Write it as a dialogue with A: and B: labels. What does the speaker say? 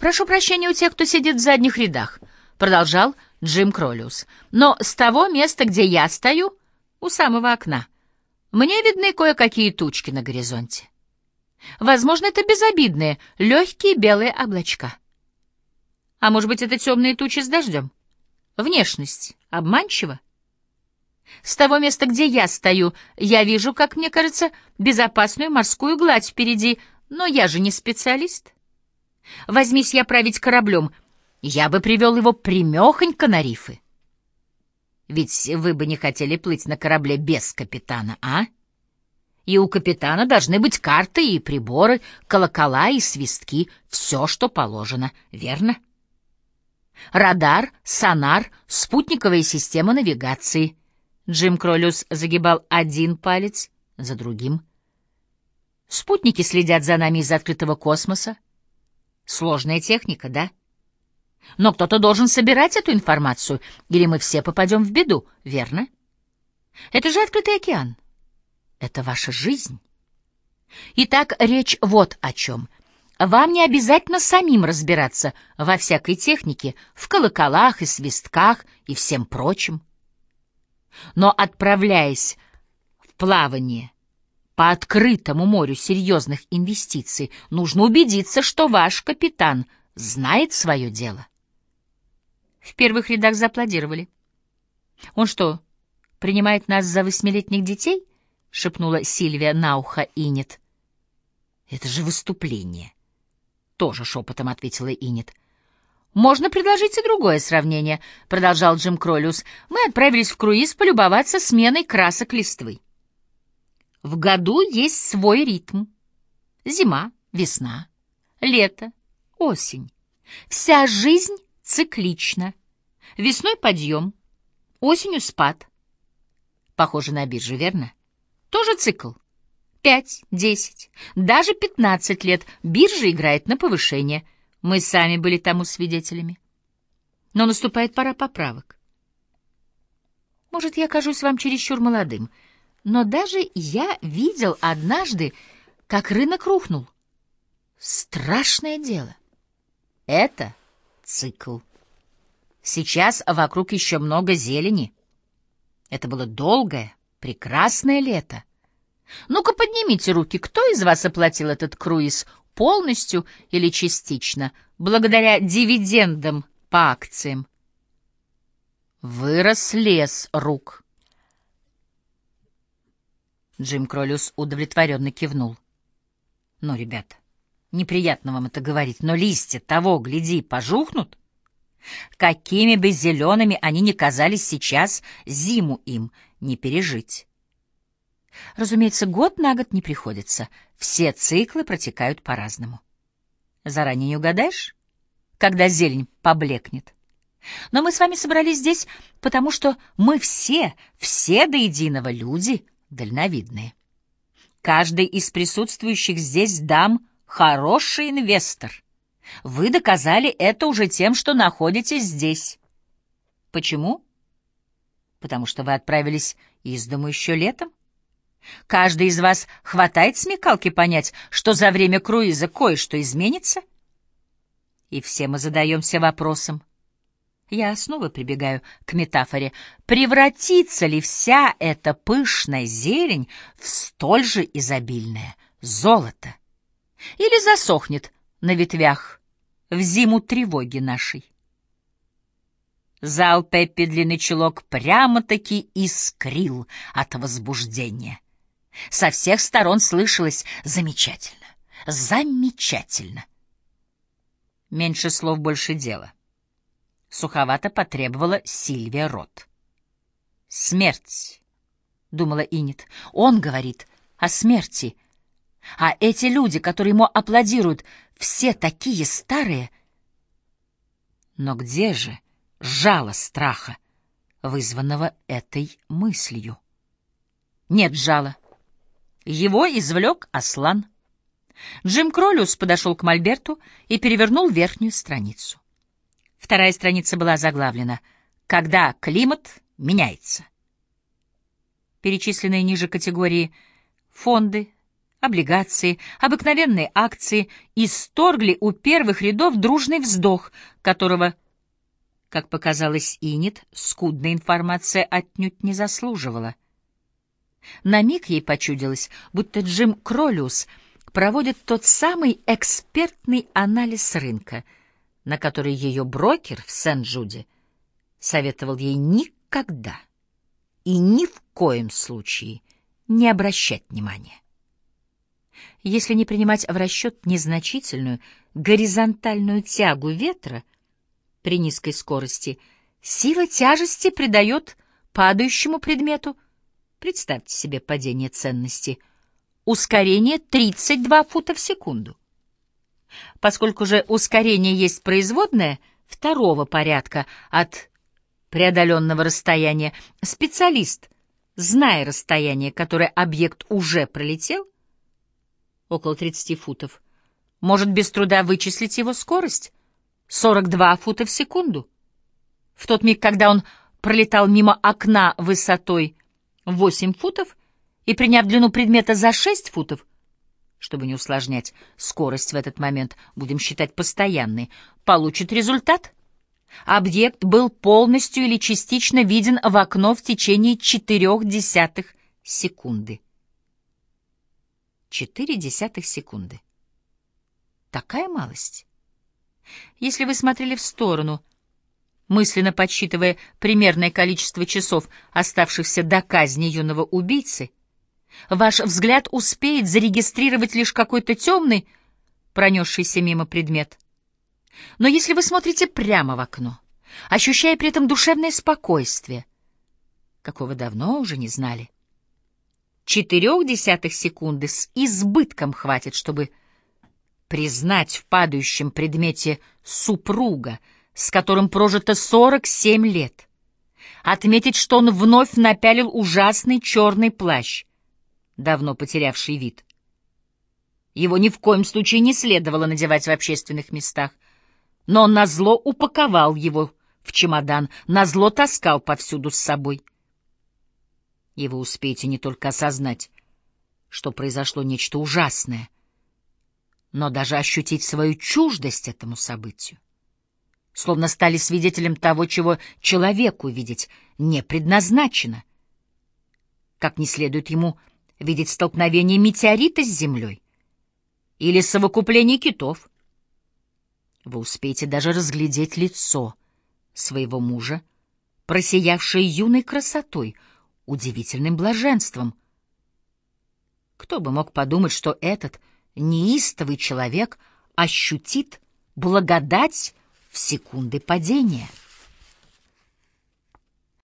A: «Прошу прощения у тех, кто сидит в задних рядах», — продолжал Джим Кролиус. «Но с того места, где я стою, у самого окна, мне видны кое-какие тучки на горизонте. Возможно, это безобидные, легкие белые облачка. А может быть, это темные тучи с дождем? Внешность обманчива? С того места, где я стою, я вижу, как мне кажется, безопасную морскую гладь впереди, но я же не специалист. Возьмись я править кораблем, я бы привел его примехонько на рифы. Ведь вы бы не хотели плыть на корабле без капитана, а? И у капитана должны быть карты и приборы, колокола и свистки, все, что положено, верно? Радар, сонар, спутниковая система навигации. Джим Кролюс загибал один палец за другим. Спутники следят за нами из открытого космоса. Сложная техника, да? Но кто-то должен собирать эту информацию, или мы все попадем в беду, верно? Это же открытый океан. Это ваша жизнь. Итак, речь вот о чем. Вам не обязательно самим разбираться во всякой технике, в колоколах и свистках и всем прочем. Но отправляясь в плавание по открытому морю серьезных инвестиций, нужно убедиться, что ваш капитан знает свое дело. В первых рядах зааплодировали. Он что, принимает нас за восьмилетних детей? — шепнула Сильвия на ухо Инет. «Это же выступление!» — тоже шепотом ответила Инет. «Можно предложить и другое сравнение», — продолжал Джим Кролиус. «Мы отправились в круиз полюбоваться сменой красок листвы. В году есть свой ритм. Зима, весна, лето, осень. Вся жизнь циклична. Весной подъем, осенью спад. Похоже на биржу, верно?» Тоже цикл. Пять, десять, даже пятнадцать лет биржа играет на повышение. Мы сами были тому свидетелями. Но наступает пора поправок. Может, я кажусь вам чересчур молодым, но даже я видел однажды, как рынок рухнул. Страшное дело. Это цикл. Сейчас вокруг еще много зелени. Это было долгое, Прекрасное лето. Ну-ка поднимите руки, кто из вас оплатил этот круиз полностью или частично, благодаря дивидендам по акциям? Вырос лес рук. Джим Кролюс удовлетворенно кивнул. Ну, ребята, неприятно вам это говорить, но листья того, гляди, пожухнут. Какими бы зелеными они ни казались сейчас, зиму им не пережить. Разумеется, год на год не приходится. Все циклы протекают по-разному. Заранее не угадаешь, когда зелень поблекнет. Но мы с вами собрались здесь, потому что мы все, все до единого люди дальновидные. Каждый из присутствующих здесь дам хороший инвестор. Вы доказали это уже тем, что находитесь здесь. Почему? потому что вы отправились из дому еще летом? Каждый из вас хватает смекалки понять, что за время круиза кое-что изменится? И все мы задаемся вопросом. Я снова прибегаю к метафоре. Превратится ли вся эта пышная зелень в столь же изобильное золото? Или засохнет на ветвях в зиму тревоги нашей? Зал Пеппи длинный чулок прямо-таки искрил от возбуждения. Со всех сторон слышалось «замечательно, замечательно». Меньше слов, больше дела. Суховато потребовала Сильвия Рот. «Смерть», — думала Инит. «Он говорит о смерти. А эти люди, которые ему аплодируют, все такие старые». Но где же жало страха, вызванного этой мыслью. Нет жала. Его извлек Аслан. Джим Кролюс подошел к Мольберту и перевернул верхнюю страницу. Вторая страница была заглавлена «Когда климат меняется». Перечисленные ниже категории фонды, облигации, обыкновенные акции исторгли у первых рядов дружный вздох, которого, как показалось Инет, скудная информация отнюдь не заслуживала. На миг ей почудилось, будто Джим Кролиус проводит тот самый экспертный анализ рынка, на который ее брокер в Сент-Джуде советовал ей никогда и ни в коем случае не обращать внимания. Если не принимать в расчет незначительную горизонтальную тягу ветра при низкой скорости, сила тяжести придает падающему предмету, представьте себе падение ценности, ускорение 32 фута в секунду. Поскольку же ускорение есть производное второго порядка от преодоленного расстояния, специалист, зная расстояние, которое объект уже пролетел, около 30 футов, может без труда вычислить его скорость — 42 фута в секунду. В тот миг, когда он пролетал мимо окна высотой 8 футов и, приняв длину предмета за 6 футов, чтобы не усложнять скорость в этот момент, будем считать постоянной, получит результат. Объект был полностью или частично виден в окно в течение четырех десятых секунды. Четыре десятых секунды. Такая малость. Если вы смотрели в сторону, мысленно подсчитывая примерное количество часов, оставшихся до казни юного убийцы, ваш взгляд успеет зарегистрировать лишь какой-то темный, пронесшийся мимо предмет. Но если вы смотрите прямо в окно, ощущая при этом душевное спокойствие, какого давно уже не знали, четырех десятых секунды с избытком хватит, чтобы признать в падающем предмете супруга, с которым прожито 47 лет, отметить, что он вновь напялил ужасный черный плащ, давно потерявший вид. Его ни в коем случае не следовало надевать в общественных местах, но он назло упаковал его в чемодан, назло таскал повсюду с собой. И вы успеете не только осознать, что произошло нечто ужасное, но даже ощутить свою чуждость этому событию. Словно стали свидетелем того, чего человеку видеть не предназначено. Как не следует ему видеть столкновение метеорита с землей или совокупление китов. Вы успеете даже разглядеть лицо своего мужа, просиявшее юной красотой — удивительным блаженством. Кто бы мог подумать, что этот неистовый человек ощутит благодать в секунды падения?